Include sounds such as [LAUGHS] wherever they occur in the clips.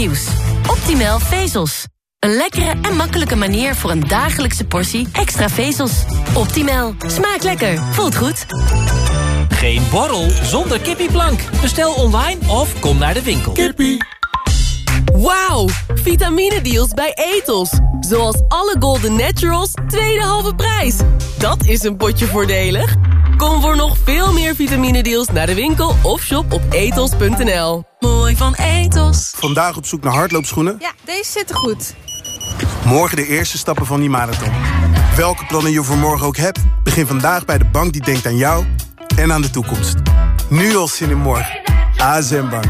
nieuws. Optimal vezels. Een lekkere en makkelijke manier voor een dagelijkse portie extra vezels. Optimal. Smaakt lekker. Voelt goed. Geen borrel zonder kippieplank. Bestel online of kom naar de winkel. Kippie. Wauw, vitamine-deals bij Etos. Zoals alle Golden Naturals, tweede halve prijs. Dat is een potje voordelig. Kom voor nog veel meer vitamine-deals naar de winkel of shop op etos.nl. Mooi van Etos. Vandaag op zoek naar hardloopschoenen? Ja, deze zitten goed. Morgen de eerste stappen van die marathon. Welke plannen je voor morgen ook hebt, begin vandaag bij de bank die denkt aan jou en aan de toekomst. Nu al zin in morgen. ASM Bank.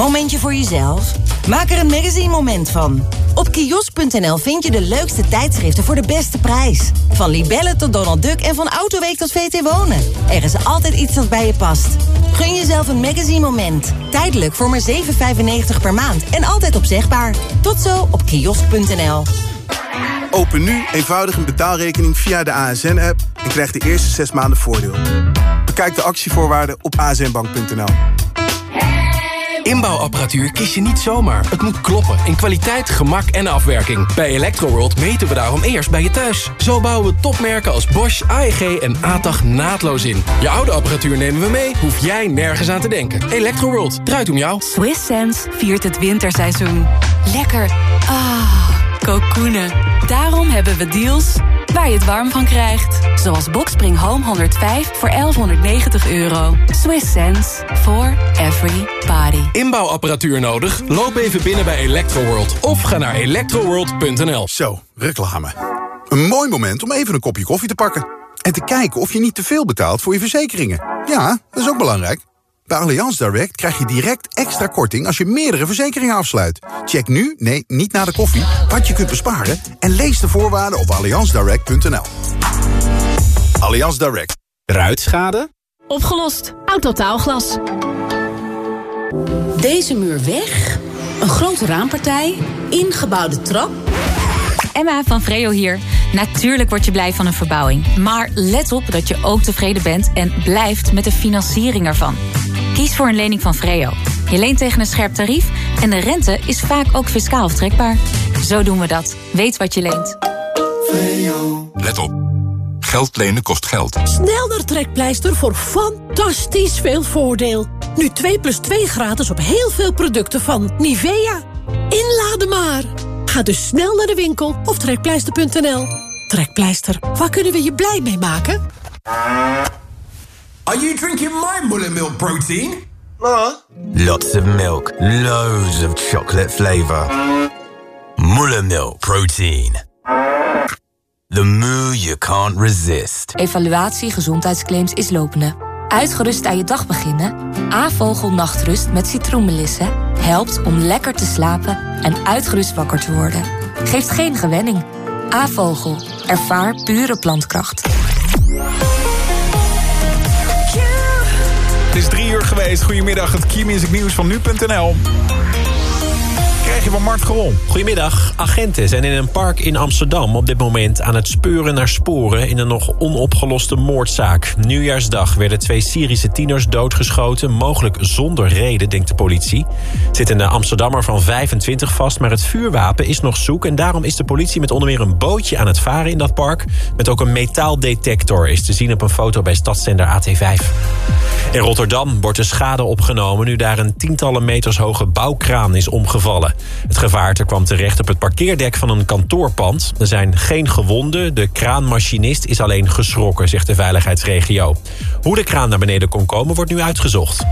Momentje voor jezelf? Maak er een magazine moment van. Op kiosk.nl vind je de leukste tijdschriften voor de beste prijs. Van Libelle tot Donald Duck en van Autoweek tot VT Wonen. Er is altijd iets dat bij je past. Gun jezelf een magazine moment. Tijdelijk voor maar 7,95 per maand en altijd opzegbaar. Tot zo op kiosk.nl. Open nu eenvoudig een betaalrekening via de ASN-app... en krijg de eerste zes maanden voordeel. Bekijk de actievoorwaarden op asnbank.nl. Inbouwapparatuur kies je niet zomaar. Het moet kloppen in kwaliteit, gemak en afwerking. Bij Electroworld meten we daarom eerst bij je thuis. Zo bouwen we topmerken als Bosch, AEG en ATAG naadloos in. Je oude apparatuur nemen we mee, hoef jij nergens aan te denken. Electroworld, draait om jou. Swiss Sense viert het winterseizoen. Lekker. Ah, kokoenen. Daarom hebben we deals waar je het warm van krijgt. Zoals Boxspring Home 105 voor 1190 euro. Swiss sense for every body. Inbouwapparatuur nodig? Loop even binnen bij Electroworld of ga naar electroworld.nl. Zo, reclame. Een mooi moment om even een kopje koffie te pakken. En te kijken of je niet te veel betaalt voor je verzekeringen. Ja, dat is ook belangrijk. Bij Allianz Direct krijg je direct extra korting als je meerdere verzekeringen afsluit. Check nu, nee, niet na de koffie, wat je kunt besparen... en lees de voorwaarden op allianzdirect.nl. Allianz Direct. Ruitschade? Opgelost. Autotaalglas. Deze muur weg. Een grote raampartij. Ingebouwde trap. Emma van Vreo hier. Natuurlijk word je blij van een verbouwing. Maar let op dat je ook tevreden bent en blijft met de financiering ervan. Kies voor een lening van Vreo. Je leent tegen een scherp tarief en de rente is vaak ook fiscaal aftrekbaar. Zo doen we dat. Weet wat je leent. Let op. Geld lenen kost geld. Snel naar Trekpleister voor fantastisch veel voordeel. Nu 2 plus 2 gratis op heel veel producten van Nivea. Inladen maar. Ga dus snel naar de winkel of trekpleister.nl. Trekpleister, waar kunnen we je blij mee maken? Are you drinking my Muller Milk protein? No. Lots of milk, loads of chocolate flavor. Muller Milk protein. The moo you can't resist. Evaluatie gezondheidsclaims is lopende. Uitgerust aan je dag beginnen? A-vogel nachtrust met citroenmelissen helpt om lekker te slapen en uitgerust wakker te worden. Geeft geen gewenning. A-vogel. Ervaar pure plantkracht. Het is drie uur geweest. Goedemiddag, het Key Music Nieuws van nu.nl krijg je Mart Geron. Goedemiddag. Agenten zijn in een park in Amsterdam op dit moment aan het speuren naar sporen in een nog onopgeloste moordzaak. Nieuwjaarsdag werden twee Syrische tieners doodgeschoten, mogelijk zonder reden, denkt de politie. Zit een Amsterdammer van 25 vast, maar het vuurwapen is nog zoek en daarom is de politie met onder meer een bootje aan het varen in dat park. Met ook een metaaldetector is te zien op een foto bij stadszender AT5. In Rotterdam wordt de schade opgenomen nu daar een tientallen meters hoge bouwkraan is omgevallen. Het gevaarte kwam terecht op het parkeerdek van een kantoorpand. Er zijn geen gewonden. De kraanmachinist is alleen geschrokken, zegt de veiligheidsregio. Hoe de kraan naar beneden kon komen, wordt nu uitgezocht.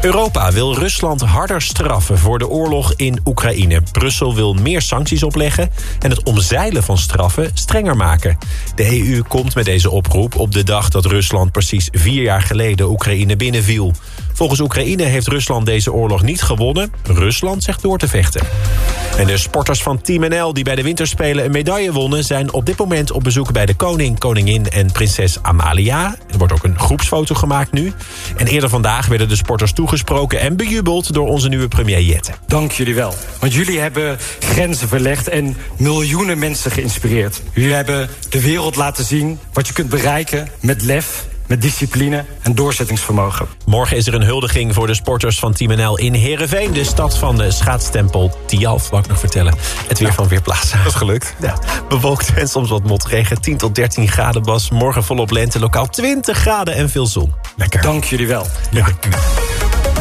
Europa wil Rusland harder straffen voor de oorlog in Oekraïne. Brussel wil meer sancties opleggen en het omzeilen van straffen strenger maken. De EU komt met deze oproep op de dag dat Rusland precies vier jaar geleden Oekraïne binnenviel. Volgens Oekraïne heeft Rusland deze oorlog niet gewonnen. Rusland zegt door te vechten. En de sporters van Team NL die bij de winterspelen een medaille wonnen... zijn op dit moment op bezoek bij de koning, koningin en prinses Amalia. Er wordt ook een groepsfoto gemaakt nu. En eerder vandaag werden de sporters toegesproken en bejubeld... door onze nieuwe premier Jette. Dank jullie wel. Want jullie hebben grenzen verlegd en miljoenen mensen geïnspireerd. Jullie hebben de wereld laten zien wat je kunt bereiken met lef met discipline en doorzettingsvermogen. Morgen is er een huldiging voor de sporters van Team NL in Heerenveen... de stad van de schaatstempel Tialf, wou ik nog vertellen. Het weer van Weerplaatsen. Dat is gelukt. Ja, bewolkt en soms wat motregen. 10 tot 13 graden, was. Morgen volop lente, lokaal 20 graden en veel zon. Lekker. Dank jullie wel. Ja.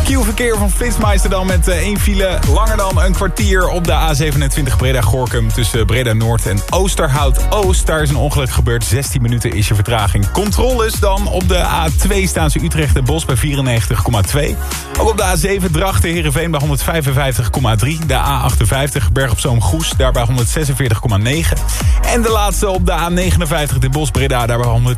Q-verkeer van Flitsmeister dan met eh, één file. Langer dan een kwartier op de A27 Breda-Gorkum... tussen Breda-Noord en Oosterhout-Oost. Daar is een ongeluk gebeurd. 16 minuten is je vertraging. Controles dan op de A2 staan ze Utrecht en Bos bij 94,2. Ook op de A7 Drachten Heerenveen bij 155,3. De A58 Berg op Zoom Goes daarbij 146,9. En de laatste op de A59 de Bos Breda daarbij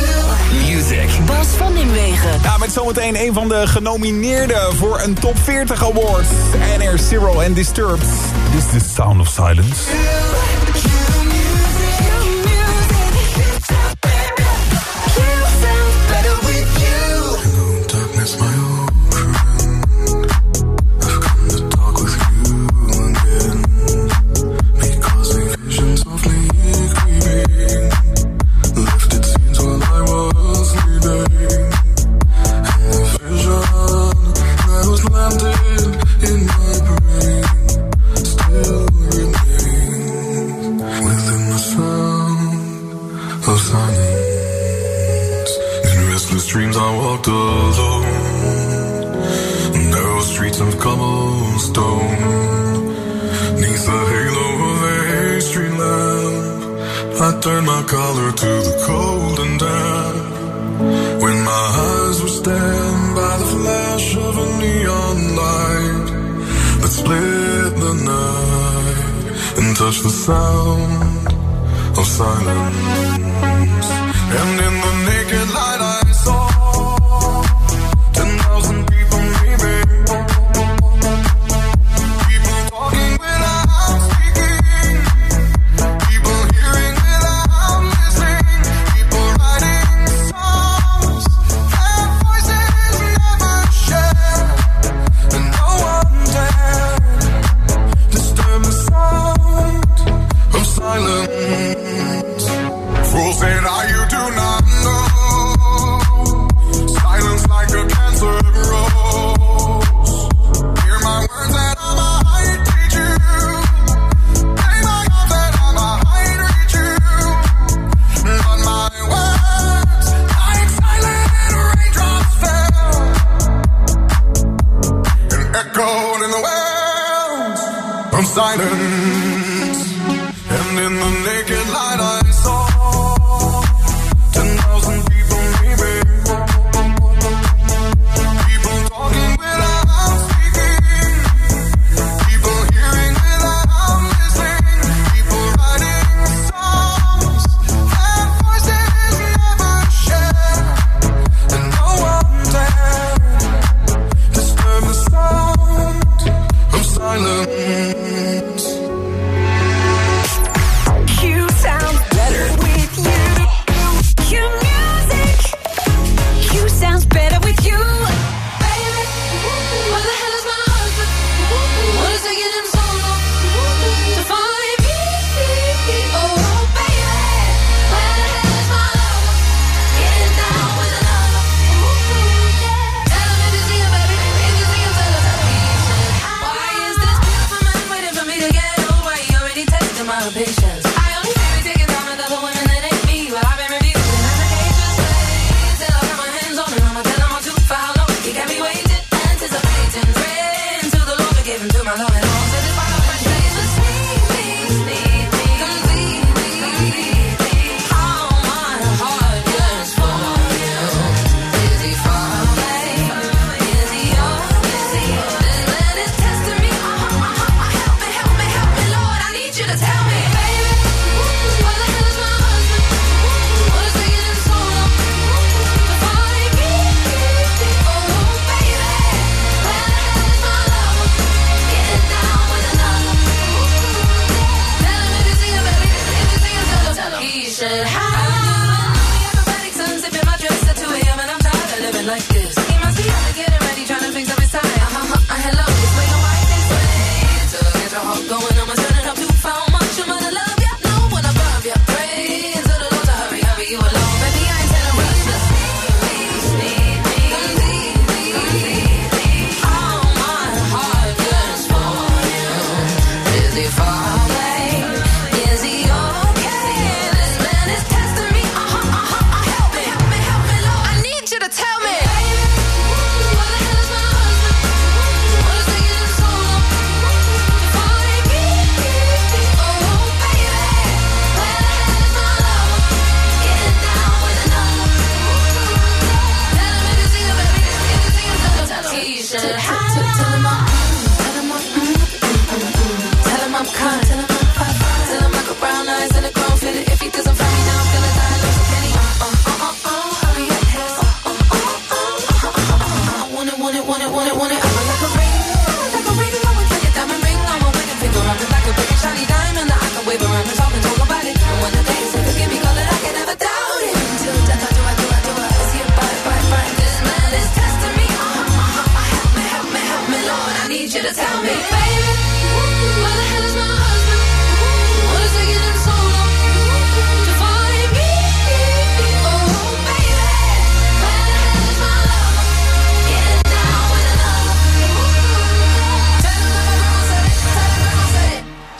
112,2. Music. Bas van Nimwegen. Ja, met zometeen een van de genomineerden voor een Top 40 Award. NR Cyril en Disturbed. This is the Sound of Silence.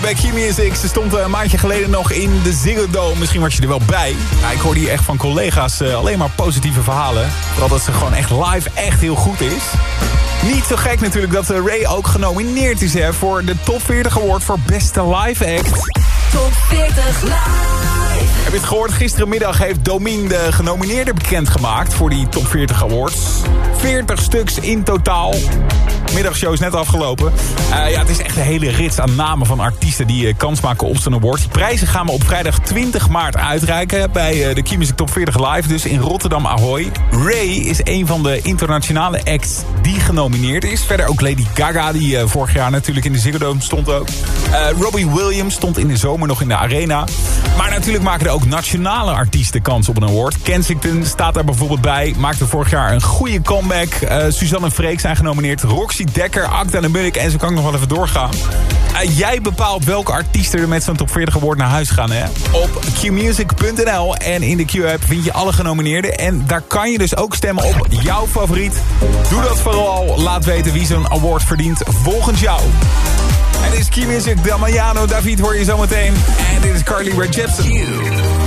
Bij Key Music. Ze stond eh, een maandje geleden nog in de Ziggo Dome. Misschien was je er wel bij. Ik hoorde hier echt van collega's eh, alleen maar positieve verhalen. Vooral dat ze gewoon echt live echt heel goed is. Niet zo gek natuurlijk dat eh, Ray ook genomineerd is hè, voor de Top 40 Award voor Beste Live Act. Top 40 live. Heb je het gehoord? Gisterenmiddag heeft Domien de genomineerden bekendgemaakt voor die Top 40 Awards. 40 stuks in totaal. Middagshow is net afgelopen. Eh, ja, het is echt een hele rits aan namen van artiesten die eh, kans maken op zo'n award. Die prijzen gaan we op vrijdag 20 maart uitreiken bij eh, de Key Top 40 Live. Dus in Rotterdam Ahoy. Ray is een van de internationale acts die genomineerd is. Verder ook Lady Gaga, die vorig jaar natuurlijk in de Ziggo Dome stond ook. Robbie Williams stond in de zomer nog in de arena. Maar natuurlijk maken er ook nationale artiesten kans op een award. Kensington staat daar bijvoorbeeld bij. Maakte vorig jaar een goede comeback. Eh, Suzanne en Freek zijn genomineerd. Roxy Dekker, Akda en Munnik. En zo kan ik nog wel even doorgaan. Eh, jij bepaalt welke artiesten er met zo'n top 40 award naar huis gaan. Hè? Op qmusic.nl en in de Q-app vind je alle genomineerden. En daar kan je dus ook stemmen op jouw favoriet. Doe dat vooral. Laat weten wie zo'n award verdient volgens jou. Is Q Music, Damiano David hoor je zometeen. En dit is Carly Rae Jepsen.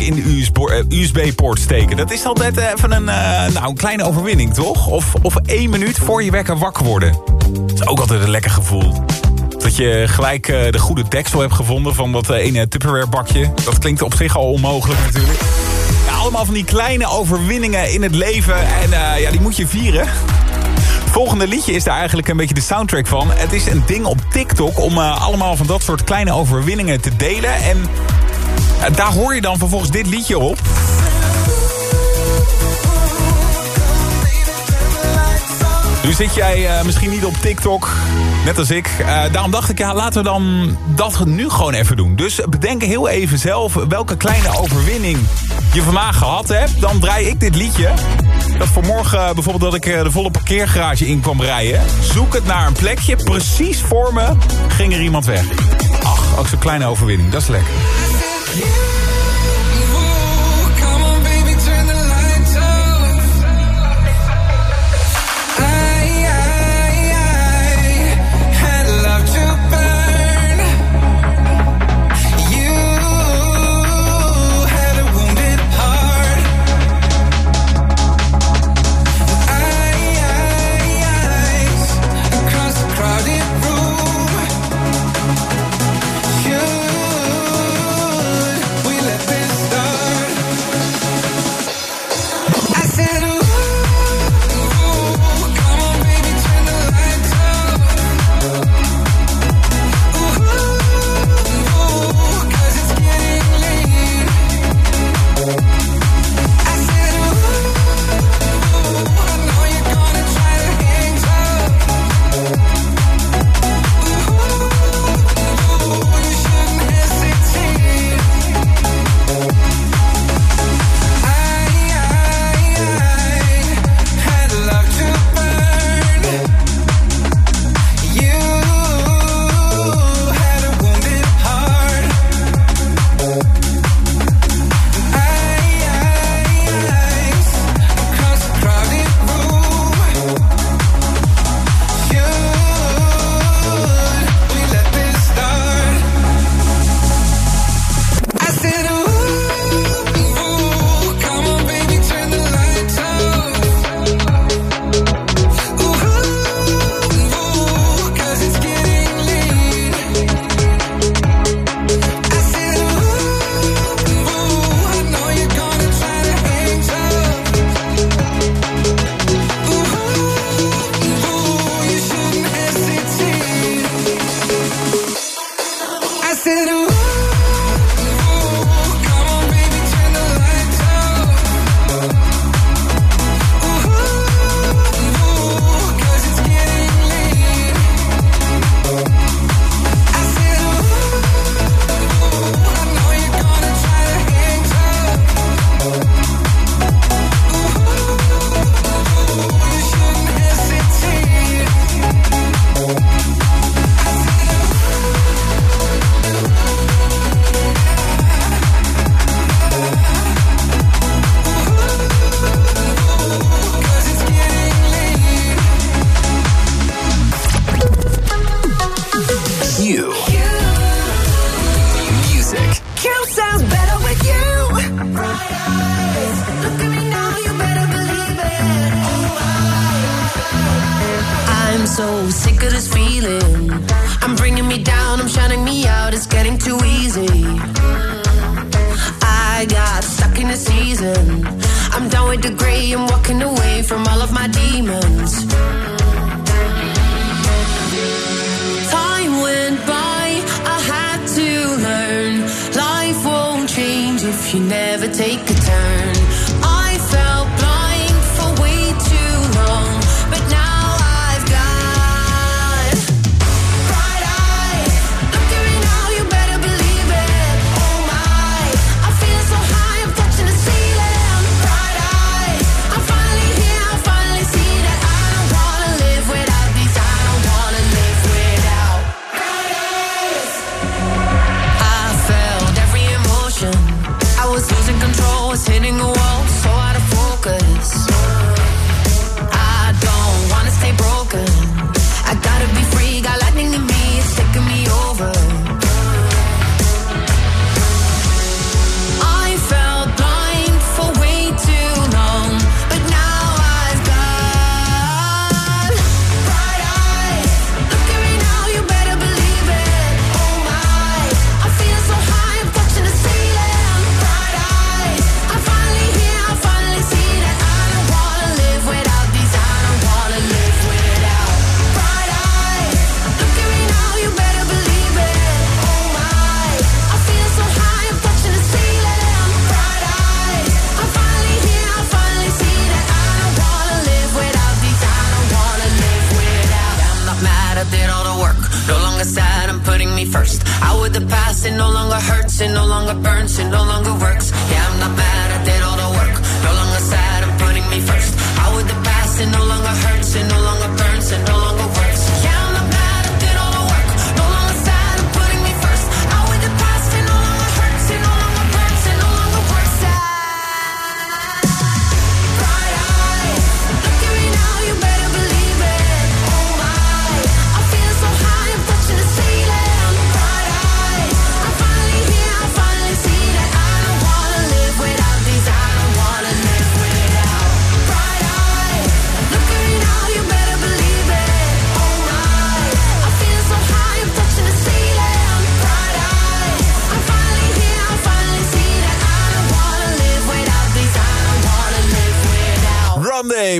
In de USB-poort steken. Dat is altijd even een, eh, nou, een kleine overwinning, toch? Of, of één minuut voor je wekker wakker worden. Dat is ook altijd een lekker gevoel. Dat je gelijk eh, de goede deksel hebt gevonden van dat eh, ene Tupperware bakje. Dat klinkt op zich al onmogelijk natuurlijk. Ja, allemaal van die kleine overwinningen in het leven. En eh, ja, die moet je vieren. Volgende liedje is daar eigenlijk een beetje de soundtrack van. Het is een ding op TikTok om eh, allemaal van dat soort kleine overwinningen te delen. En eh, daar hoor je dan vervolgens dit liedje op. Nu zit jij eh, misschien niet op TikTok, net als ik. Eh, daarom dacht ik, ja, laten we dan dat nu gewoon even doen. Dus bedenk heel even zelf welke kleine overwinning je vandaag gehad hebt. Dan draai ik dit liedje. Dat vanmorgen eh, bijvoorbeeld dat ik de volle parkeergarage in kwam rijden. Zoek het naar een plekje. Precies voor me ging er iemand weg. Ach, ook zo'n kleine overwinning. Dat is lekker. Yeah.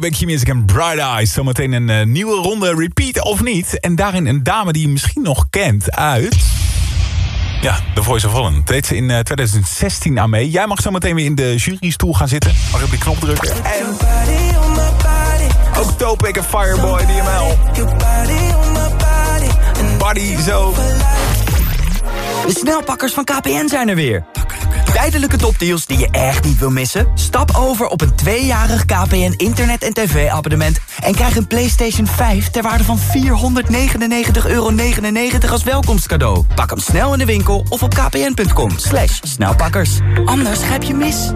Bij Q-Music en Bright Eyes. Zometeen een eh, nieuwe ronde repeat of niet. En daarin een dame die je misschien nog kent uit... Ja, The Voice of Holland. Deed ze in eh, 2016 aan mee. Jij mag zometeen weer in de jurystoel gaan zitten. Mag je op die knop drukken. En ook Topik en Fireboy, DML. Body zo. De snelpakkers van KPN zijn er weer. Tijdelijke topdeals die je echt niet wil missen? Stap over op een tweejarig KPN internet- en tv-abonnement... en krijg een PlayStation 5 ter waarde van 499,99 euro als welkomstcadeau. Pak hem snel in de winkel of op kpn.com. Slash snelpakkers. Anders grijp je mis.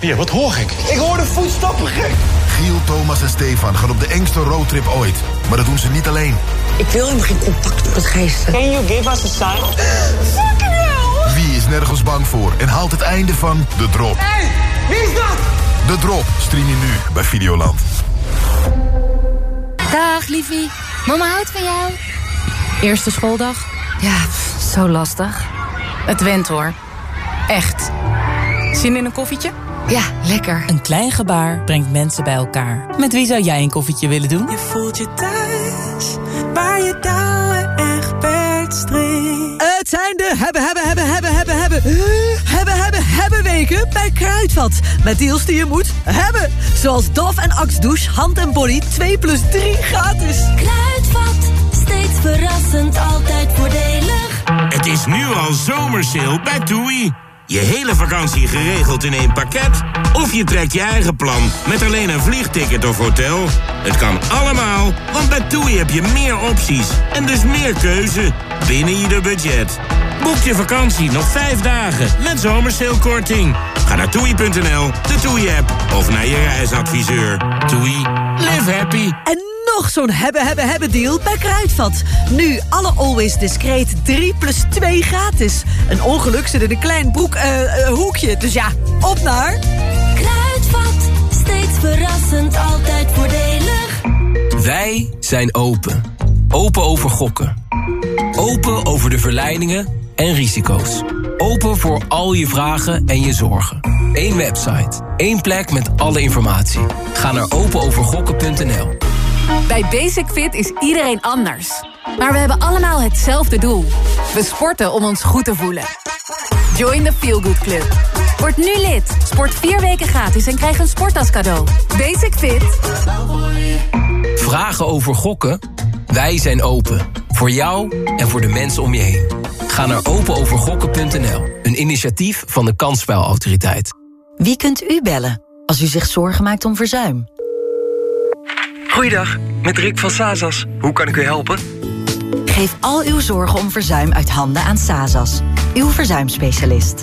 Hier, wat hoor ik? Ik hoor de voetstappen gek. Giel, Thomas en Stefan gaan op de engste roadtrip ooit. Maar dat doen ze niet alleen. Ik wil helemaal geen contact met geesten. Can you give us a sign? [GASPS] Wie is nergens bang voor en haalt het einde van De Drop? Hey, wie is dat? De Drop stream je nu bij Videoland. Dag, liefie. Mama houdt van jou. Eerste schooldag? Ja, pff, zo lastig. Het went hoor. Echt. Zin in een koffietje? Ja, lekker. Een klein gebaar brengt mensen bij elkaar. Met wie zou jij een koffietje willen doen? Je voelt je thuis, waar je echt Het zijn de hebben, hebben, hebben, hebben, hebben, hebben, hebben, hebben, hebben weken bij Kruidvat. Met deals die je moet hebben. Zoals Dove en Axe Douche, hand en body 2 plus 3 gratis. Kruidvat, steeds verrassend, altijd voordelig. Het is nu al zomersale bij TUI. Je hele vakantie geregeld in één pakket? Of je trekt je eigen plan met alleen een vliegticket of hotel? Het kan allemaal, want bij TUI heb je meer opties en dus meer keuze binnen ieder budget. Boek je vakantie nog vijf dagen met zomersalekorting. Ga naar toei.nl, de TUI-app of naar je reisadviseur. TUI, live happy. En nog zo'n hebben, hebben, hebben deal bij Kruidvat. Nu alle Always Discreet 3 plus 2 gratis. Een ongeluk zit in een klein broek, eh, eh, hoekje. Dus ja, op naar... Verrassend, altijd voordelig. Wij zijn open. Open over gokken. Open over de verleidingen en risico's. Open voor al je vragen en je zorgen. Eén website. één plek met alle informatie. Ga naar openovergokken.nl Bij Basic Fit is iedereen anders. Maar we hebben allemaal hetzelfde doel. We sporten om ons goed te voelen. Join the Feel Good Club. Word nu lid. Sport vier weken gratis en krijg een sporttas cadeau. Basic Fit. Vragen over gokken? Wij zijn open. Voor jou en voor de mensen om je heen. Ga naar openovergokken.nl. Een initiatief van de Kansspelautoriteit. Wie kunt u bellen als u zich zorgen maakt om verzuim? Goeiedag, met Rick van Sazas. Hoe kan ik u helpen? Geef al uw zorgen om verzuim uit handen aan Sazas, uw verzuimspecialist.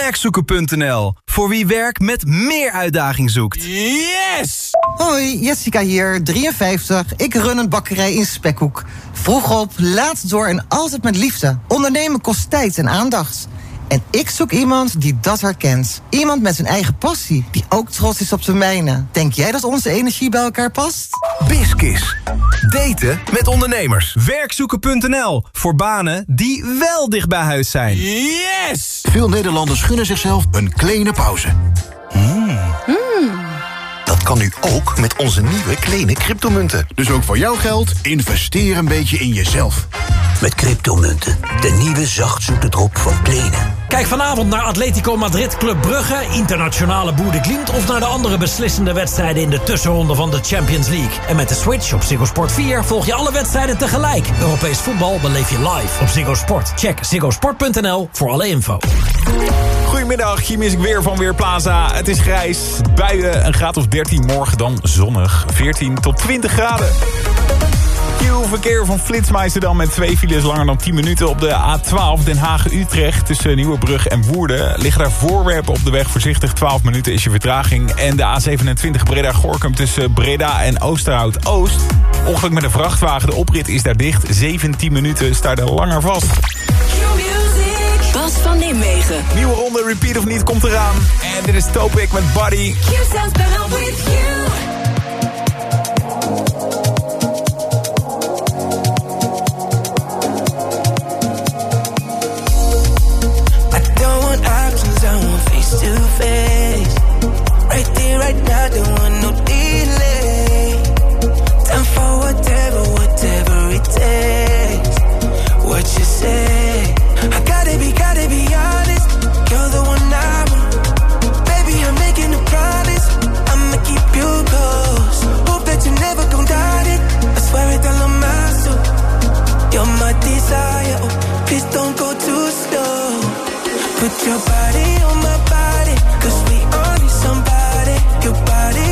Werkzoeken.nl. Voor wie werk met meer uitdaging zoekt. Yes! Hoi, Jessica hier, 53. Ik run een bakkerij in Spekhoek. Vroeg op, laat door en altijd met liefde. Ondernemen kost tijd en aandacht. En ik zoek iemand die dat herkent. Iemand met zijn eigen passie, die ook trots is op zijn mijnen. Denk jij dat onze energie bij elkaar past? Biskis. Daten met ondernemers. Werkzoeken.nl. Voor banen die wel dicht bij huis zijn. Yes! Veel Nederlanders gunnen zichzelf een kleine pauze. Hmm. Dat kan nu ook met onze nieuwe kleine cryptomunten. Dus ook voor jouw geld, investeer een beetje in jezelf. Met cryptomunten, de nieuwe zachtzoete drop van Plenen. Kijk vanavond naar Atletico Madrid Club Brugge, internationale Boer Glimt... of naar de andere beslissende wedstrijden in de tussenronde van de Champions League. En met de Switch op Ziggo Sport 4 volg je alle wedstrijden tegelijk. Europees voetbal beleef je live op Ziggo Sport. Check ziggosport.nl voor alle info. Goedemiddag, hier mis ik weer van Weerplaza. Het is grijs, buien, een graad of 13, morgen dan zonnig. 14 tot 20 graden. Q-verkeer van Flitsmeister dan met twee files langer dan 10 minuten op de A12 Den Haag-Utrecht. Tussen Nieuwebrug en Woerden liggen daar voorwerpen op de weg. Voorzichtig, 12 minuten is je vertraging. En de A27 Breda-Gorkum tussen Breda en Oosterhout-Oost. Ongeluk met een vrachtwagen, de oprit is daar dicht. 17 minuten sta er langer vast. Bas van Nimwegen. Nieuwe ronde, repeat of niet, komt eraan. En dit is Topic met Buddy. You. Don't go too slow. Put your body on my body, cause we all need somebody. Your body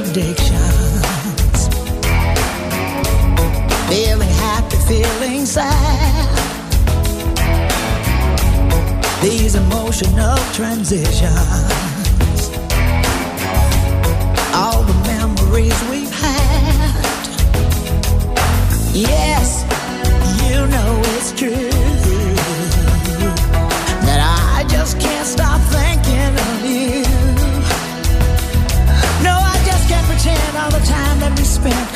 contradictions. Feeling happy, feeling sad. These emotional transitions. All the memories we've had. Yes,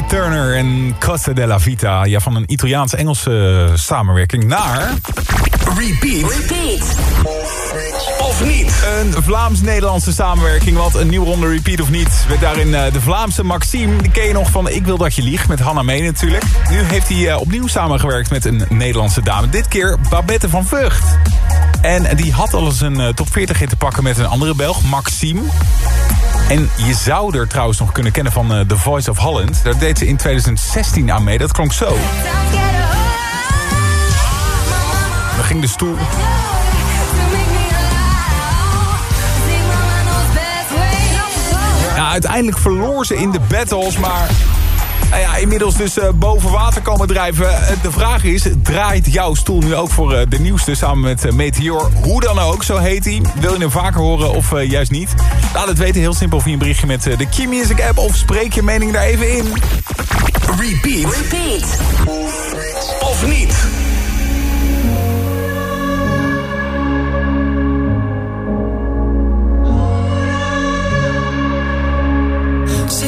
Tina Turner en Costa della Vita. Ja, van een Italiaans-Engelse eh, samenwerking naar... Repeat. Repeat. Of niet? Een Vlaams-Nederlandse samenwerking. Want een nieuwe ronde Repeat of niet. Met daarin eh, de Vlaamse Maxime. Die ken je nog van Ik wil dat je liegt. Met Hanna Mee natuurlijk. Nu heeft hij eh, opnieuw samengewerkt met een Nederlandse dame. Dit keer Babette van Vught. En die had al eens een top 40 hit te pakken met een andere Belg, Maxime. En je zou er trouwens nog kunnen kennen van eh, The Voice of Holland. Daar deed ze in 2016 aan mee. Dat klonk zo. Dan ging de stoel. uiteindelijk verloor ze in de battles, maar... Nou ja, inmiddels dus eh, boven water komen drijven. Eh, de vraag is, draait jouw stoel nu ook voor eh, de nieuwste samen met Meteor? Hoe dan ook, zo heet hij. Wil je hem vaker horen of eh, juist niet? Laat het weten heel simpel via een berichtje met eh, de Key Music app... of spreek je mening daar even in. Repeat. Repeat. Of niet.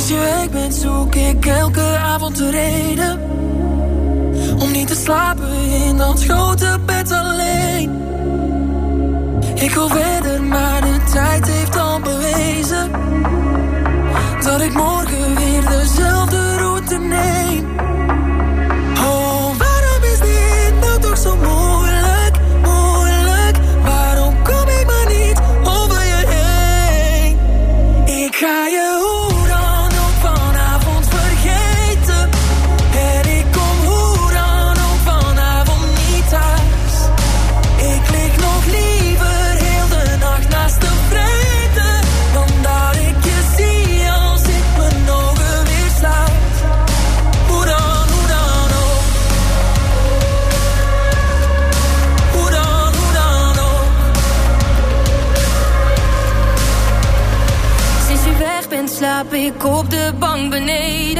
Sinds je weg bent zoek ik elke avond de reden. Om niet te slapen in dat grote bed alleen. Ik wil verder, maar de tijd heeft al bewezen. Dat ik morgen weer dezelfde ik op de bank beneden.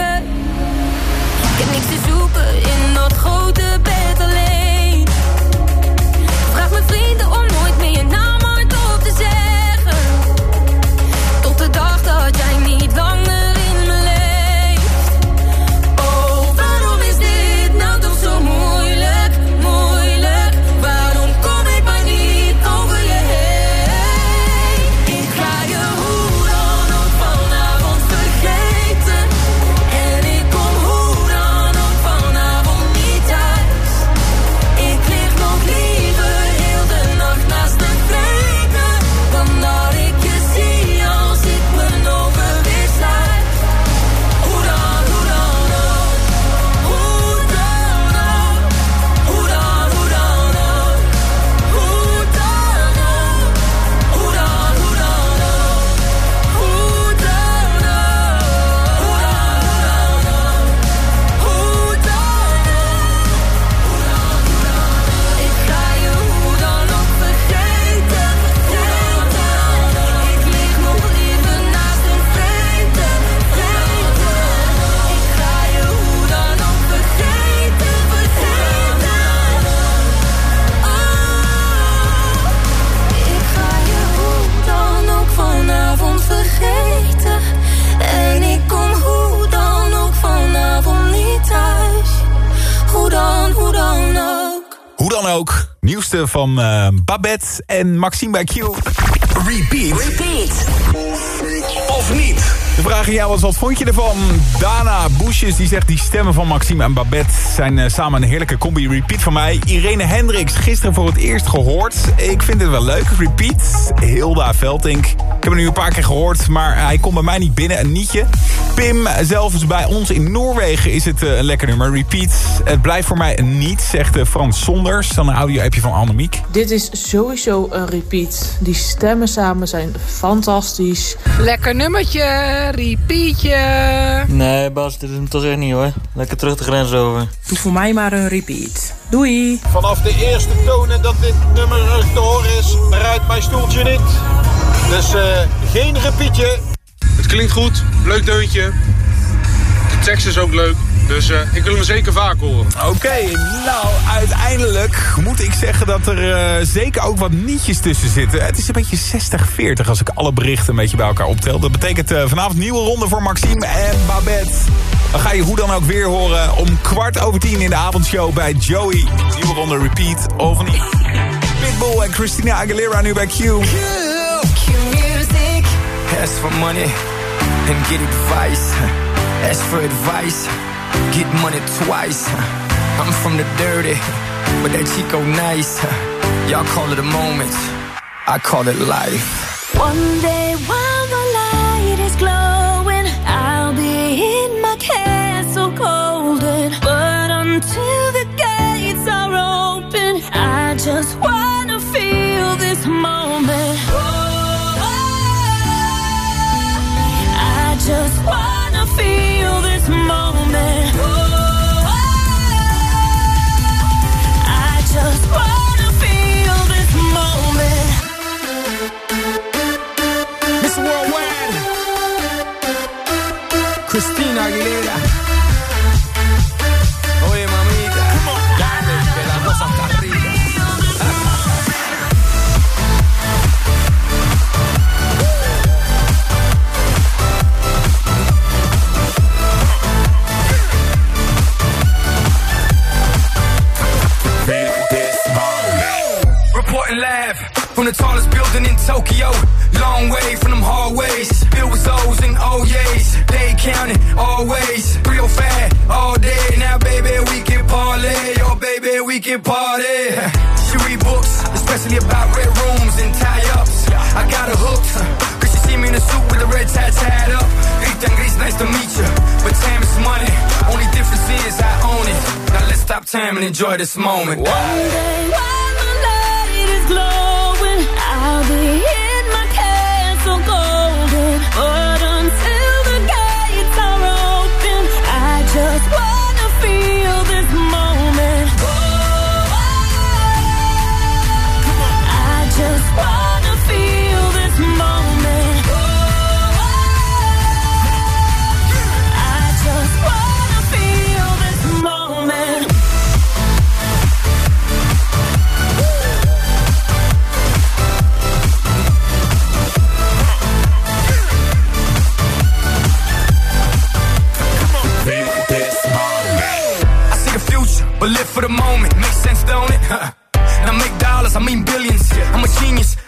Van eh, Babette en Maxime bij Q. Repeat. Repeat. Of niet. We vragen jou eens, wat vond je ervan? Dana Boesjes die zegt die stemmen van Maxime en Babette zijn eh, samen een heerlijke combi. Repeat van mij. Irene Hendricks, gisteren voor het eerst gehoord. Ik vind het wel leuk. Repeat. Hilda Veldink. Ik heb hem nu een paar keer gehoord, maar hij komt bij mij niet binnen. Een nietje. Pim, zelfs bij ons in Noorwegen is het eh, een lekker nummer. Repeat. Het blijft voor mij een niet, zegt eh, Frans Sonders. Dan een audio-appje van Annemiek. Dit is sowieso een repeat. Die stemmen samen zijn fantastisch. Lekker nummertje, repeatje. Nee, Bas, dit is hem toch echt niet hoor. Lekker terug de grens over. Doe voor mij maar een repeat. Doei. Vanaf de eerste tonen dat dit nummer te horen is, rijdt mijn stoeltje niet. Dus eh, geen repeatje. Het klinkt goed, leuk deuntje. De tekst is ook leuk, dus eh, ik wil hem zeker vaak horen. Oké, nou, uiteindelijk moet ik zeggen dat er eh, zeker ook wat nietjes tussen zitten. Het is een beetje 60-40 als ik alle berichten een beetje bij elkaar optel. Dat betekent vanavond nieuwe ronde voor Maxime en Babette. Dan ga je hoe dan ook weer horen om kwart over tien in de avondshow bij Joey. Nieuwe ronde repeat of niet. Pitbull en Christina Aguilera nu bij Q. Ask for money and get advice. Ask for advice, get money twice. I'm from the dirty, but that Chico nice. Y'all call it a moment, I call it life. One day while party. She read books, especially about red rooms and tie ups. I got her hooked. Cause she see me in a suit with a red tie tied up. Rita Grease, nice to meet you. But time is money. Only difference is I own it. Now let's stop time and enjoy this moment. One day while the light is glowing, I'll be in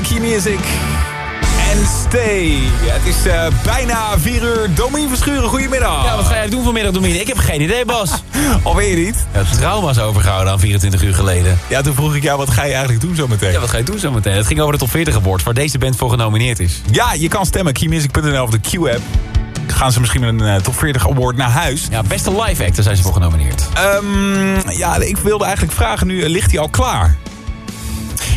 Key Music. En stay. Het is eh, bijna 4 uur. Domien Verschuren, goedemiddag. Ja, wat ga jij doen vanmiddag, Domien? Ik heb geen idee, Bas. [LAUGHS] Alweer niet? Ja, trauma's overgehouden aan 24 uur geleden. Ja, toen vroeg ik jou, wat ga je eigenlijk doen zometeen? Ja, wat ga je doen zometeen? Het ging over de top 40 award, waar deze band voor genomineerd is. Ja, je kan stemmen. Keymusic.nl of de Q-app. Gaan ze misschien een eh, top 40 award naar huis? Ja, beste live act, daar zijn ze voor genomineerd. Ehm, ja, ik wilde eigenlijk vragen nu, eh, ligt hij al klaar?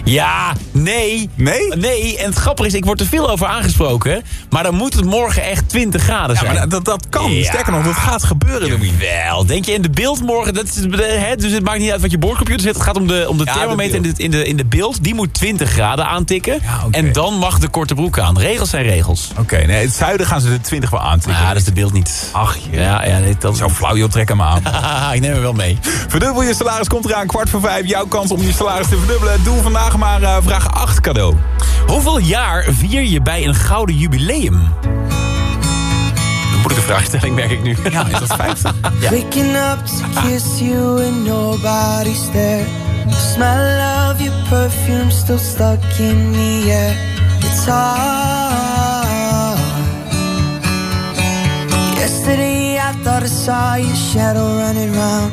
Ja, nee. Nee? Nee, en het grappige is, ik word er veel over aangesproken. Maar dan moet het morgen echt 20 graden Ja, zijn. maar dat, dat kan. Ja. Sterker nog, dat gaat gebeuren. Wel, denk je in de beeld morgen, dat is, hè, dus het maakt niet uit wat je boordcomputer zit. Het gaat om de, om de Ja, de thermometer in de, beeld. in, de, in de beeld. Die moet 20 graden aantikken. Ja. En dan mag de korte broek aan. Regels zijn regels. Oké, nee, het zuiden gaan ze de 20 wel aantikken. Ja, dat is de beeld niet. Ach, je. Ja, ja nee, dat Zo flauw, joh, trek hem aan. [LAUGHS] ik neem hem wel mee. Verdubbel je salaris komt eraan, kwart voor vijf. Jouw kans om je salaris te verdubbelen. Doe vandaag maar eh, vraag 8 cadeau. Hoeveel jaar vier je bij een gouden jubileum? Moeilijke vraagstelling, merk ik nu. Ja, is dat 50? [LAUGHS] Ja. Waking up to kiss you and nobody's there. The smell of your perfume still stuck in the air. It's hard. Yesterday I thought I saw your shadow running round.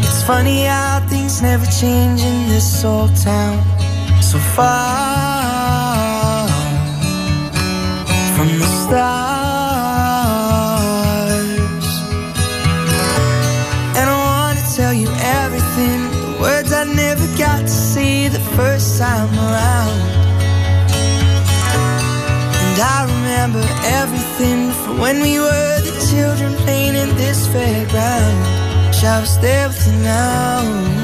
It's funny how things never change in this old town. So far from the stars. And I wanna tell you everything. The words I never got to see the first time around. And I remember everything from when we were the children playing in this fairground. Shall I stay with you now?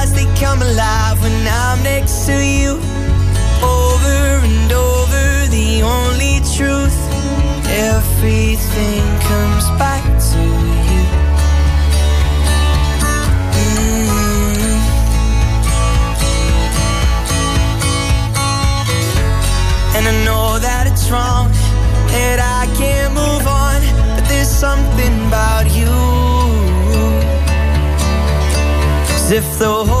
come alive when I'm next to you. Over and over, the only truth. Everything comes back to you. Mm. And I know that it's wrong, that I can't move on, but there's something about you. 'Cause if the whole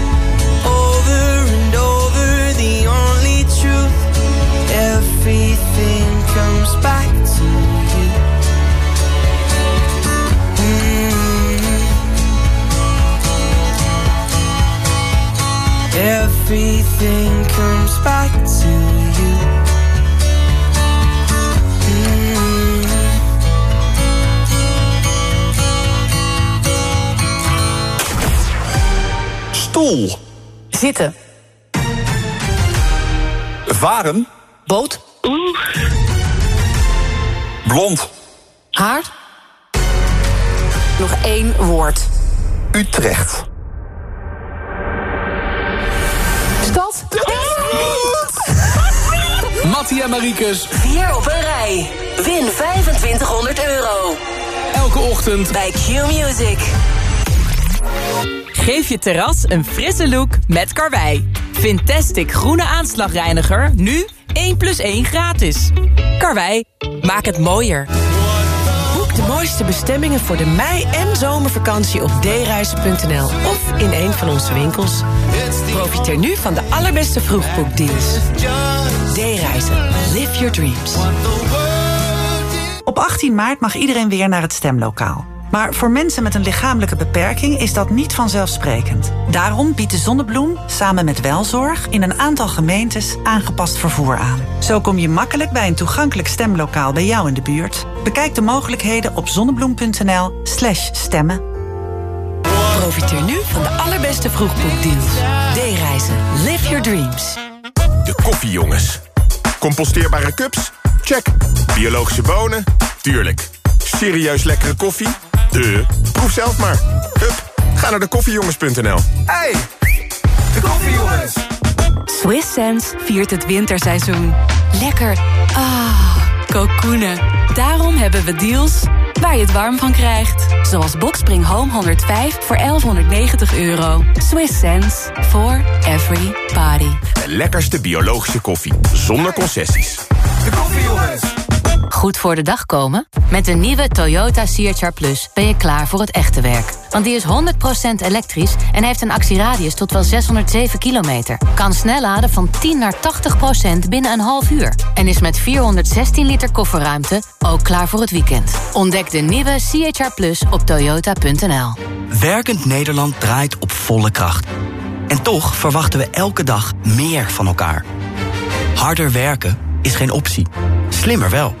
Everything comes back to you. Mm. Stoel. Zitten. Varen. Boot. Blond. Haar? Nog één woord. Utrecht. Stad? [LAUGHS] Mattie en Mariekes. Vier op een rij. Win 2500 euro. Elke ochtend Bij Q-Music. Geef je terras een frisse look met Karwei. Fantastic groene aanslagreiniger, nu 1 plus 1 gratis. Karwei, maak het mooier. Boek de mooiste bestemmingen voor de mei- en zomervakantie op dereizen.nl of in een van onze winkels. Profiteer nu van de allerbeste vroegboekdeals. D-reizen. Live your dreams. Op 18 maart mag iedereen weer naar het stemlokaal. Maar voor mensen met een lichamelijke beperking is dat niet vanzelfsprekend. Daarom biedt de Zonnebloem samen met Welzorg in een aantal gemeentes aangepast vervoer aan. Zo kom je makkelijk bij een toegankelijk stemlokaal bij jou in de buurt. Bekijk de mogelijkheden op zonnebloem.nl/slash stemmen. Profiteer nu van de allerbeste vroegboekdeals. D-reizen. Live your dreams. De koffiejongens. Composteerbare cups? Check. Biologische bonen? Tuurlijk. Serieus lekkere koffie? De. Proef zelf maar. Hup, ga naar de koffiejongens.nl. Hey, de koffiejongens. Swiss Sense viert het winterseizoen. Lekker. Ah, kokoenen. Daarom hebben we deals waar je het warm van krijgt. Zoals Boxspring Home 105 voor 1190 euro. Swiss Sense for every party. De lekkerste biologische koffie. Zonder concessies. De koffiejongens. Goed voor de dag komen? Met de nieuwe Toyota CHR Plus ben je klaar voor het echte werk. Want die is 100% elektrisch en heeft een actieradius tot wel 607 kilometer. Kan snel laden van 10 naar 80% binnen een half uur. En is met 416 liter kofferruimte ook klaar voor het weekend. Ontdek de nieuwe CHR Plus op toyota.nl. Werkend Nederland draait op volle kracht. En toch verwachten we elke dag meer van elkaar. Harder werken is geen optie. Slimmer wel.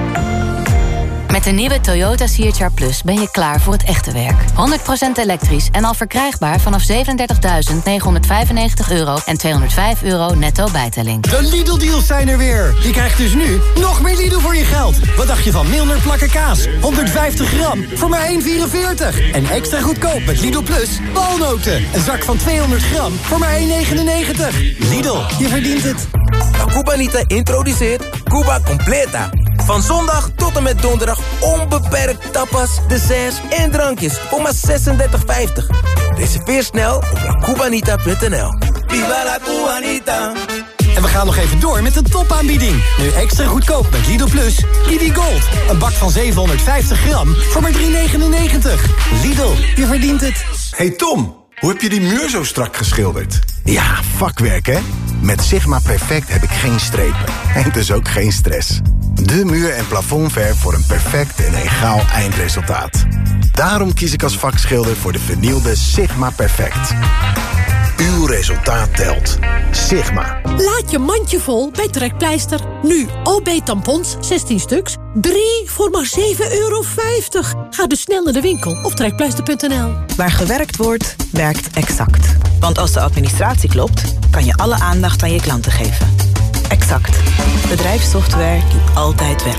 Met de nieuwe Toyota CHR Plus ben je klaar voor het echte werk. 100% elektrisch en al verkrijgbaar vanaf 37.995 euro en 205 euro netto bijtelling. De Lidl-deals zijn er weer. Je krijgt dus nu nog meer Lidl voor je geld. Wat dacht je van Milner plakken kaas? 150 gram voor maar 1,44. En extra goedkoop met Lidl Plus walnoten. Een zak van 200 gram voor maar 1,99. Lidl, je verdient het. La Cubanita introduceert Cuba Completa. Van zondag tot en met donderdag onbeperkt tapas, desserts en drankjes voor maar 36,50. Reserveer snel op lacubanita.nl. Viva la Cubanita! En we gaan nog even door met de topaanbieding. Nu extra goedkoop met Lidl Plus. Kiwi Gold. Een bak van 750 gram voor maar 3,99. Lidl, je verdient het. Hey Tom, hoe heb je die muur zo strak geschilderd? Ja, vakwerk hè? Met Sigma Perfect heb ik geen strepen. En dus ook geen stress. De muur- en plafondverf voor een perfect en egaal eindresultaat. Daarom kies ik als vakschilder voor de vernielde Sigma Perfect. Uw resultaat telt. Sigma. Laat je mandje vol bij Trekpleister. Nu OB-tampons, 16 stuks. 3 voor maar 7,50 euro. Ga dus snel naar de winkel of trekpleister.nl. Waar gewerkt wordt, werkt Exact. Want als de administratie klopt, kan je alle aandacht aan je klanten geven. Exact. Bedrijfssoftware die altijd werkt.